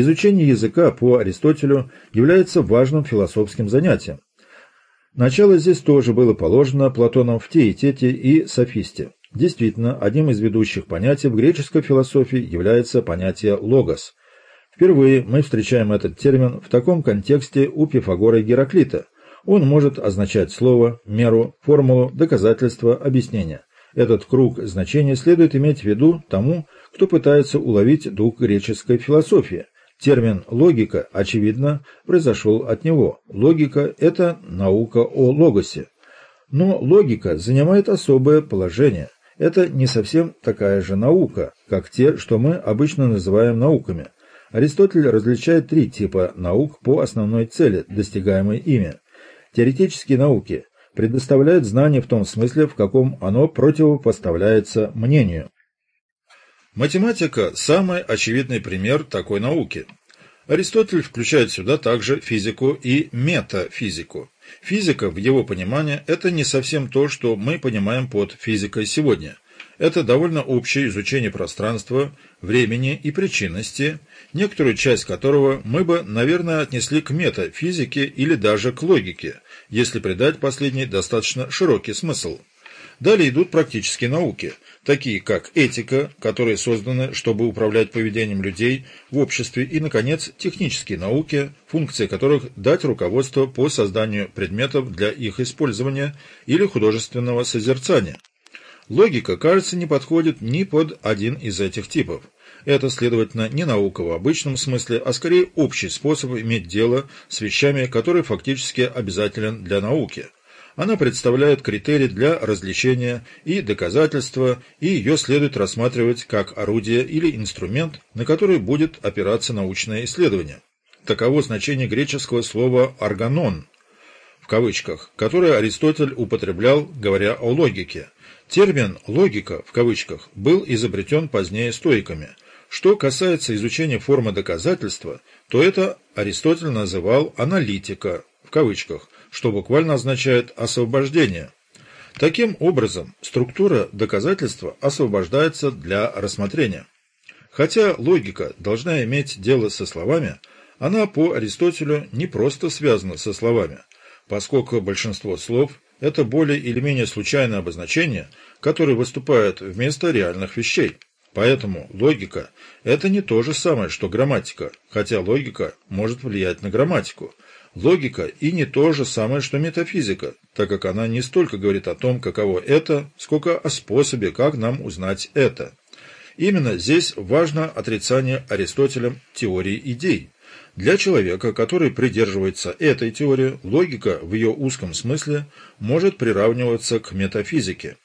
Изучение языка по Аристотелю является важным философским занятием. Начало здесь тоже было положено Платоном в Теетете и Софисте. Действительно, одним из ведущих понятий в греческой философии является понятие «логос». Впервые мы встречаем этот термин в таком контексте у Пифагора Гераклита. Он может означать слово, меру, формулу, доказательство, объяснение. Этот круг значений следует иметь в виду тому, кто пытается уловить дух греческой философии. Термин «логика», очевидно, произошел от него. Логика – это наука о логосе. Но логика занимает особое положение. Это не совсем такая же наука, как те, что мы обычно называем науками. Аристотель различает три типа наук по основной цели, достигаемой ими. Теоретические науки предоставляют знание в том смысле, в каком оно противопоставляется мнению. Математика – самый очевидный пример такой науки. Аристотель включает сюда также физику и метафизику. Физика, в его понимании, это не совсем то, что мы понимаем под физикой сегодня. Это довольно общее изучение пространства, времени и причинности, некоторую часть которого мы бы, наверное, отнесли к метафизике или даже к логике, если придать последней достаточно широкий смысл. Далее идут практические науки, такие как этика, которые созданы, чтобы управлять поведением людей в обществе, и, наконец, технические науки, функции которых дать руководство по созданию предметов для их использования или художественного созерцания. Логика, кажется, не подходит ни под один из этих типов. Это, следовательно, не наука в обычном смысле, а скорее общий способ иметь дело с вещами, который фактически обязателен для науки – она представляет критерий для развлечения и доказательства, и ее следует рассматривать как орудие или инструмент, на который будет опираться научное исследование. Таково значение греческого слова «органон», в кавычках, которое Аристотель употреблял, говоря о логике. Термин «логика» в кавычках был изобретен позднее стоиками. Что касается изучения формы доказательства, то это Аристотель называл «аналитика» в кавычках, что буквально означает «освобождение». Таким образом, структура доказательства освобождается для рассмотрения. Хотя логика должна иметь дело со словами, она по Аристотелю не просто связана со словами, поскольку большинство слов – это более или менее случайное обозначение, которое выступает вместо реальных вещей. Поэтому логика – это не то же самое, что грамматика, хотя логика может влиять на грамматику – Логика и не то же самое, что метафизика, так как она не столько говорит о том, каково это, сколько о способе, как нам узнать это. Именно здесь важно отрицание Аристотелем теории идей. Для человека, который придерживается этой теории, логика в ее узком смысле может приравниваться к метафизике.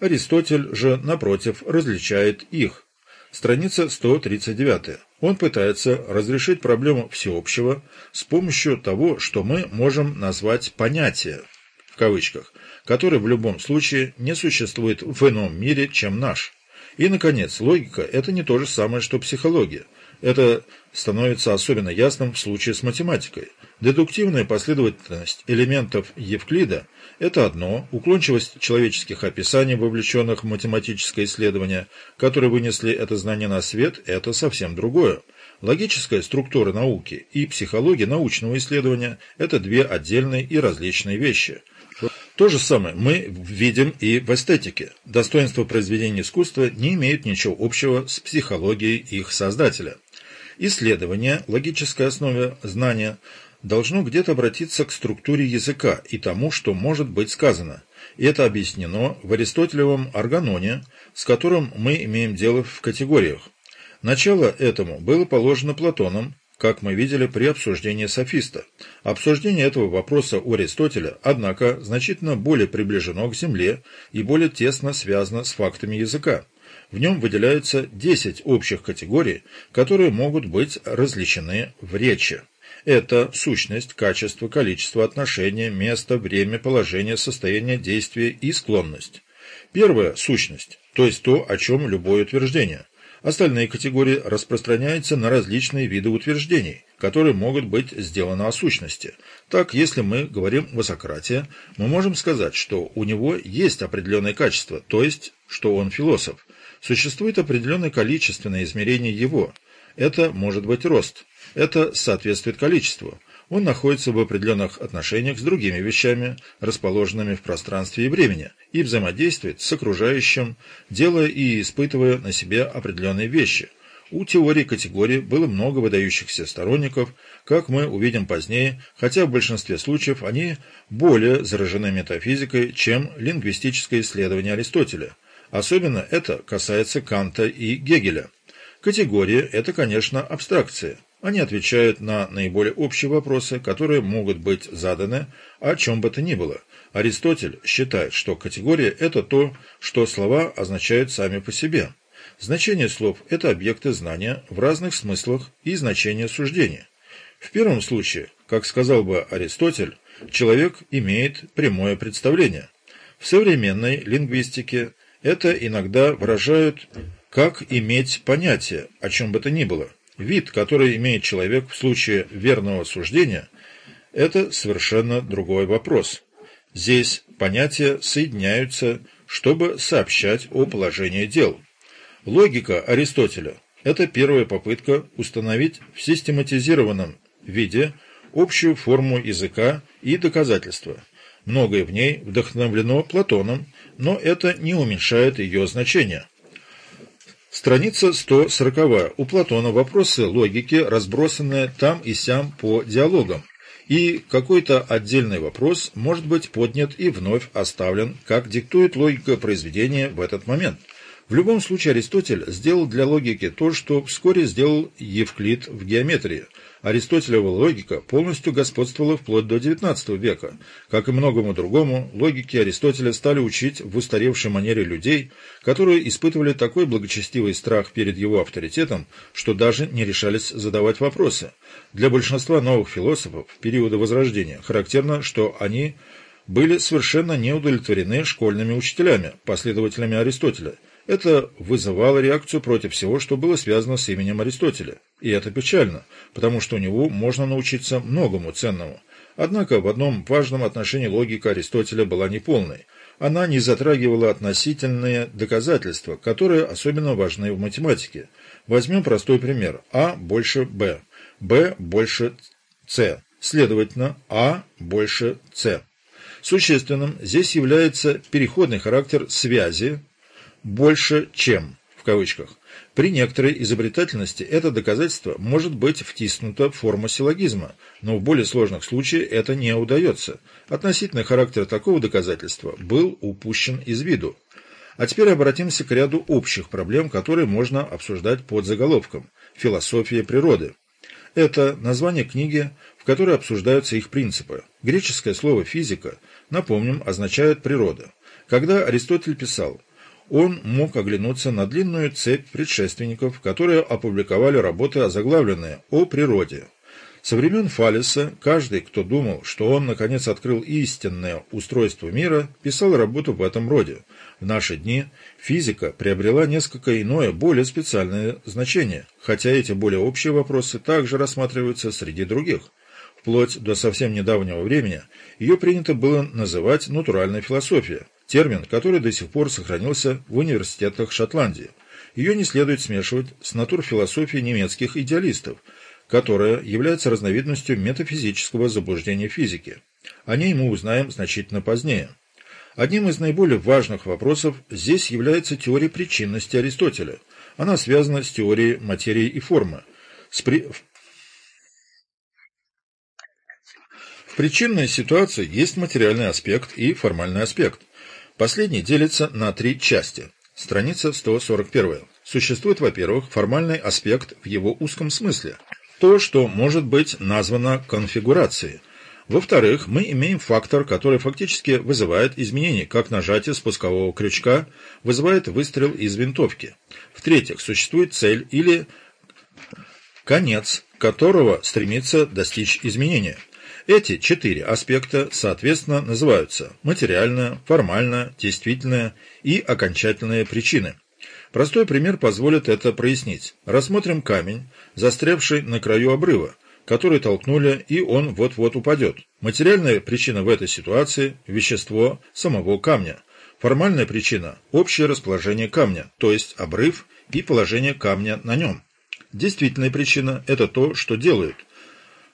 Аристотель же, напротив, различает их. Страница 139. Он пытается разрешить проблему всеобщего с помощью того, что мы можем назвать «понятие», в кавычках, которое в любом случае не существует в ином мире, чем наш. И, наконец, логика – это не то же самое, что психология. Это становится особенно ясным в случае с математикой. Дедуктивная последовательность элементов Евклида – это одно, уклончивость человеческих описаний, вовлеченных в математическое исследование, которые вынесли это знание на свет – это совсем другое. Логическая структура науки и психология научного исследования – это две отдельные и различные вещи. То же самое мы видим и в эстетике. Достоинство произведения искусства не имеет ничего общего с психологией их создателя. Исследование, логической основе знания – должно где-то обратиться к структуре языка и тому, что может быть сказано. И это объяснено в аристотелевом органоне, с которым мы имеем дело в категориях. Начало этому было положено Платоном, как мы видели при обсуждении софиста. Обсуждение этого вопроса у Аристотеля, однако, значительно более приближено к Земле и более тесно связано с фактами языка. В нем выделяются 10 общих категорий, которые могут быть различены в речи. Это сущность, качество, количество, отношение, место, время, положение, состояние действия и склонность. Первое – сущность, то есть то, о чем любое утверждение. Остальные категории распространяются на различные виды утверждений, которые могут быть сделаны о сущности. Так, если мы говорим о Сократе, мы можем сказать, что у него есть определенное качество, то есть, что он философ. Существует определенное количественное измерение его – Это может быть рост. Это соответствует количеству. Он находится в определенных отношениях с другими вещами, расположенными в пространстве и времени, и взаимодействует с окружающим, делая и испытывая на себе определенные вещи. У теории категории было много выдающихся сторонников, как мы увидим позднее, хотя в большинстве случаев они более заражены метафизикой, чем лингвистическое исследование Аристотеля. Особенно это касается Канта и Гегеля. Категория – это, конечно, абстракция. Они отвечают на наиболее общие вопросы, которые могут быть заданы о чем бы то ни было. Аристотель считает, что категория – это то, что слова означают сами по себе. Значение слов – это объекты знания в разных смыслах и значение суждения. В первом случае, как сказал бы Аристотель, человек имеет прямое представление. В современной лингвистике это иногда выражают как иметь понятие, о чем бы то ни было. Вид, который имеет человек в случае верного суждения, это совершенно другой вопрос. Здесь понятия соединяются, чтобы сообщать о положении дел. Логика Аристотеля – это первая попытка установить в систематизированном виде общую форму языка и доказательства. Многое в ней вдохновлено Платоном, но это не уменьшает ее значения. Страница 140. У Платона вопросы логики разбросаны там и сям по диалогам, и какой-то отдельный вопрос может быть поднят и вновь оставлен, как диктует логика произведения в этот момент – в любом случае Аристотель сделал для логики то, что вскоре сделал Евклид в геометрии. Аристотелева логика полностью господствовала вплоть до XIX века. Как и многому другому, логики Аристотеля стали учить в устаревшей манере людей, которые испытывали такой благочестивый страх перед его авторитетом, что даже не решались задавать вопросы. Для большинства новых философов периода Возрождения характерно, что они были совершенно не удовлетворены школьными учителями, последователями Аристотеля – это вызывало реакцию против всего, что было связано с именем Аристотеля. И это печально, потому что у него можно научиться многому ценному. Однако в одном важном отношении логика Аристотеля была неполной. Она не затрагивала относительные доказательства, которые особенно важны в математике. Возьмем простой пример. А больше Б. Б больше С. Следовательно, А больше С. Существенным здесь является переходный характер связи «больше чем» в кавычках. При некоторой изобретательности это доказательство может быть втиснуто в форму силлогизма, но в более сложных случаях это не удается. Относительный характер такого доказательства был упущен из виду. А теперь обратимся к ряду общих проблем, которые можно обсуждать под заголовком «Философия природы». Это название книги, в которой обсуждаются их принципы. Греческое слово «физика», напомним, означает «природа». Когда Аристотель писал – он мог оглянуться на длинную цепь предшественников, которые опубликовали работы озаглавленные «О природе». Со времен Фалеса каждый, кто думал, что он наконец открыл истинное устройство мира, писал работу в этом роде. В наши дни физика приобрела несколько иное, более специальное значение, хотя эти более общие вопросы также рассматриваются среди других. Вплоть до совсем недавнего времени ее принято было называть натуральной философией, термин, который до сих пор сохранился в университетах Шотландии. Ее не следует смешивать с натурфилософией немецких идеалистов, которая является разновидностью метафизического заблуждения физики. О ней мы узнаем значительно позднее. Одним из наиболее важных вопросов здесь является теория причинности Аристотеля. Она связана с теорией материи и формы. С при... В причинной ситуации есть материальный аспект и формальный аспект – Последний делится на три части. Страница 141. Существует, во-первых, формальный аспект в его узком смысле. То, что может быть названо конфигурацией. Во-вторых, мы имеем фактор, который фактически вызывает изменения, как нажатие спускового крючка вызывает выстрел из винтовки. В-третьих, существует цель или конец, которого стремится достичь изменения. Эти четыре аспекта, соответственно, называются материальная, формальная, действительная и окончательная причины. Простой пример позволит это прояснить. Рассмотрим камень, застрявший на краю обрыва, который толкнули, и он вот-вот упадет. Материальная причина в этой ситуации – вещество самого камня. Формальная причина – общее расположение камня, то есть обрыв и положение камня на нем. Действительная причина – это то, что делают,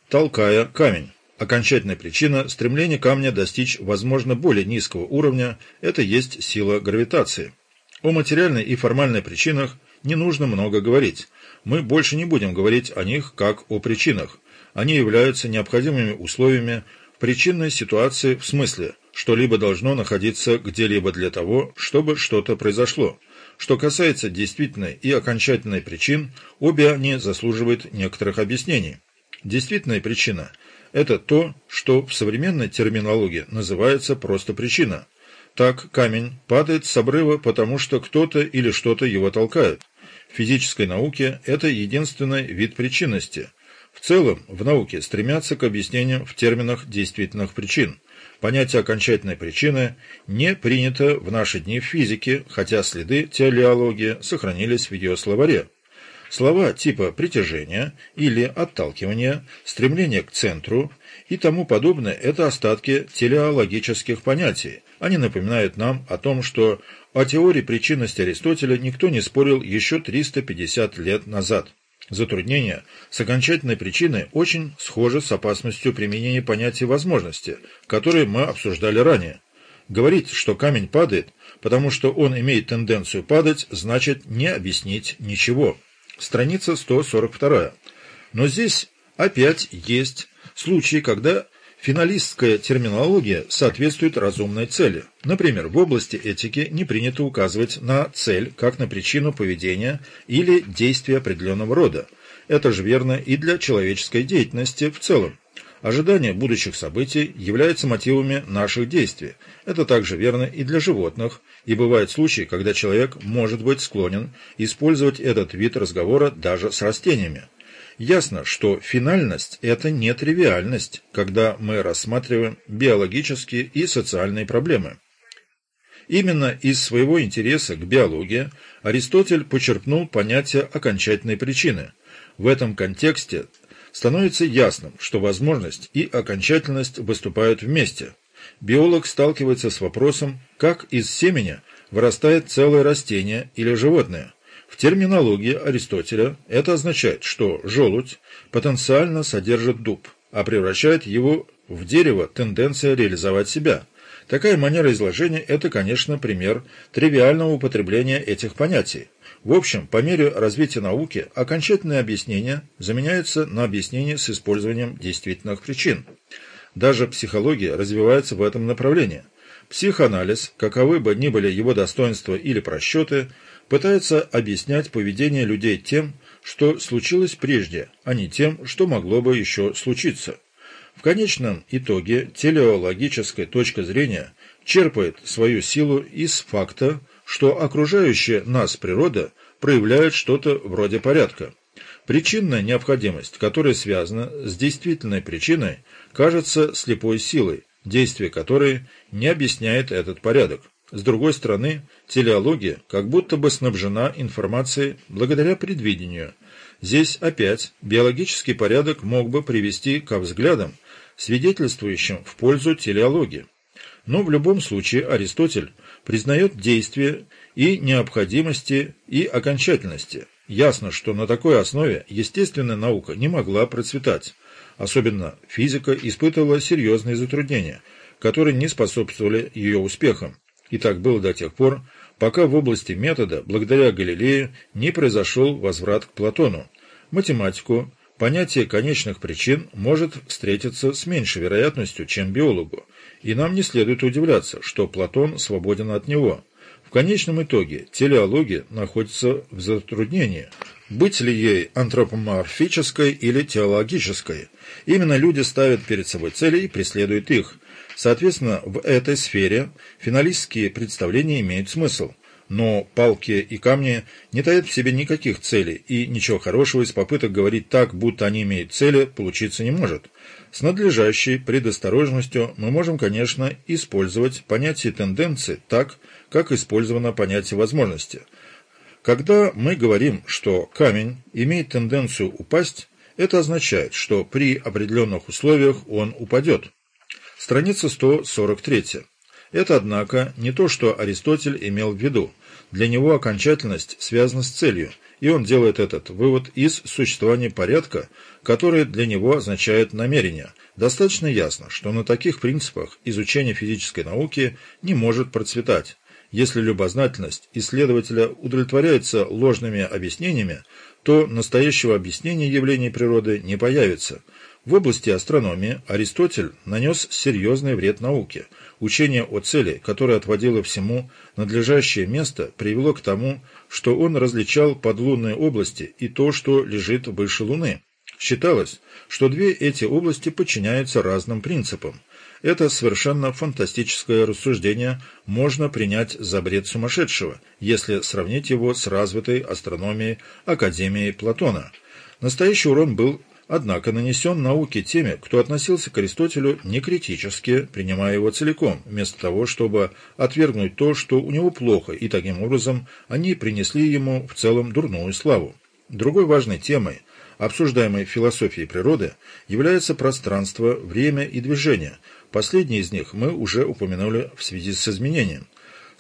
толкая камень. Окончательная причина – стремление камня достичь, возможно, более низкого уровня – это есть сила гравитации. О материальной и формальной причинах не нужно много говорить. Мы больше не будем говорить о них как о причинах. Они являются необходимыми условиями причинной ситуации в смысле, что-либо должно находиться где-либо для того, чтобы что-то произошло. Что касается действительной и окончательной причин, обе они заслуживают некоторых объяснений. Действительная причина – это то, что в современной терминологии называется просто причина. Так камень падает с обрыва, потому что кто-то или что-то его толкает. В физической науке это единственный вид причинности. В целом, в науке стремятся к объяснению в терминах действительных причин. Понятие окончательной причины не принято в наши дни в физике, хотя следы телеологии сохранились в ее словаре. Слова типа притяжения или отталкивания, стремление к центру и тому подобное – это остатки телеологических понятий. Они напоминают нам о том, что о теории причинности Аристотеля никто не спорил еще 350 лет назад. Затруднение с окончательной причиной очень схоже с опасностью применения понятия возможности, которые мы обсуждали ранее. Говорить, что камень падает, потому что он имеет тенденцию падать, значит не объяснить ничего страница 142. Но здесь опять есть случаи, когда финалистская терминология соответствует разумной цели. Например, в области этики не принято указывать на цель как на причину поведения или действия определенного рода. Это же верно и для человеческой деятельности в целом. Ожидание будущих событий является мотивами наших действий. Это также верно и для животных, и бывают случаи, когда человек может быть склонен использовать этот вид разговора даже с растениями. Ясно, что финальность – это не тривиальность, когда мы рассматриваем биологические и социальные проблемы. Именно из своего интереса к биологии Аристотель почерпнул понятие окончательной причины. В этом контексте становится ясным, что возможность и окончательность выступают вместе. Биолог сталкивается с вопросом, как из семени вырастает целое растение или животное. В терминологии Аристотеля это означает, что желудь потенциально содержит дуб, а превращает его в дерево тенденция реализовать себя. Такая манера изложения – это, конечно, пример тривиального употребления этих понятий. В общем, по мере развития науки окончательное объяснение заменяется на объяснение с использованием действительных причин. Даже психология развивается в этом направлении. Психоанализ, каковы бы ни были его достоинства или просчеты, пытается объяснять поведение людей тем, что случилось прежде, а не тем, что могло бы еще случиться. В конечном итоге телеологическая точка зрения черпает свою силу из факта, что окружающая нас природа проявляет что-то вроде порядка. Причинная необходимость, которая связана с действительной причиной, кажется слепой силой, действие которой не объясняет этот порядок. С другой стороны, телеология как будто бы снабжена информацией благодаря предвидению. Здесь опять биологический порядок мог бы привести ко взглядам, свидетельствующим в пользу телеологии. Но в любом случае Аристотель признает действие и необходимости и окончательности. Ясно, что на такой основе естественная наука не могла процветать. Особенно физика испытывала серьезные затруднения, которые не способствовали ее успехам. И так было до тех пор, пока в области метода, благодаря Галилею, не произошел возврат к Платону. Математику понятие конечных причин может встретиться с меньшей вероятностью, чем биологу, и нам не следует удивляться, что Платон свободен от него. В конечном итоге телеология находится в затруднении, быть ли ей антропоморфической или теологической. Именно люди ставят перед собой цели и преследуют их. Соответственно, в этой сфере финалистские представления имеют смысл. Но палки и камни не таят в себе никаких целей, и ничего хорошего из попыток говорить так, будто они имеют цели, получиться не может. С надлежащей предосторожностью мы можем, конечно, использовать понятие тенденции так, как использовано понятие возможности. Когда мы говорим, что камень имеет тенденцию упасть, это означает, что при определенных условиях он упадет. Страница 143. Это, однако, не то, что Аристотель имел в виду. Для него окончательность связана с целью, и он делает этот вывод из существования порядка, который для него означает намерение. Достаточно ясно, что на таких принципах изучение физической науки не может процветать. Если любознательность исследователя удовлетворяется ложными объяснениями, то настоящего объяснения явлений природы не появится. В области астрономии Аристотель нанес серьезный вред науке. Учение о цели, которое отводило всему надлежащее место, привело к тому, что он различал подлунные области и то, что лежит выше Луны. Считалось, что две эти области подчиняются разным принципам. Это совершенно фантастическое рассуждение можно принять за бред сумасшедшего, если сравнить его с развитой астрономией Академии Платона. Настоящий урон был, однако, нанесен науке теми, кто относился к Аристотелю некритически, принимая его целиком, вместо того, чтобы отвергнуть то, что у него плохо, и таким образом они принесли ему в целом дурную славу. Другой важной темой, обсуждаемой философией природы, является пространство, время и движение – Последний из них мы уже упомянули в связи с изменением.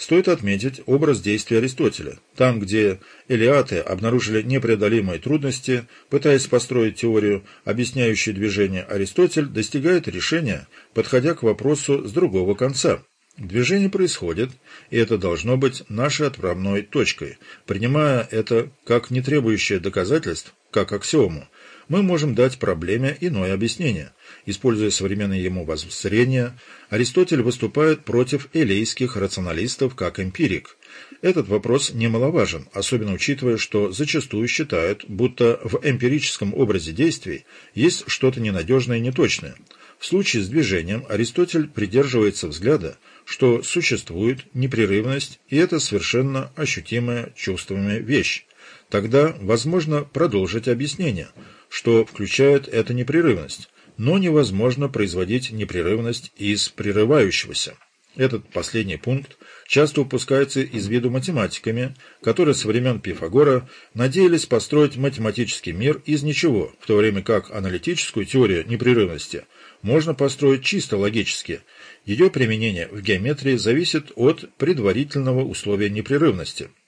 Стоит отметить образ действия Аристотеля. Там, где элиаты обнаружили непреодолимые трудности, пытаясь построить теорию, объясняющую движение, Аристотель достигает решения, подходя к вопросу с другого конца. Движение происходит, и это должно быть нашей отправной точкой. Принимая это как не требующее доказательств, как аксиому, мы можем дать проблеме иное объяснение. Используя современное ему воззрение, Аристотель выступает против элейских рационалистов как эмпирик. Этот вопрос немаловажен, особенно учитывая, что зачастую считают, будто в эмпирическом образе действий есть что-то ненадежное и неточное. В случае с движением Аристотель придерживается взгляда, что существует непрерывность, и это совершенно ощутимая чувствами вещь. Тогда возможно продолжить объяснение, что включает эта непрерывность но невозможно производить непрерывность из прерывающегося. Этот последний пункт часто упускается из виду математиками, которые со времен Пифагора надеялись построить математический мир из ничего, в то время как аналитическую теорию непрерывности можно построить чисто логически. Ее применение в геометрии зависит от предварительного условия непрерывности –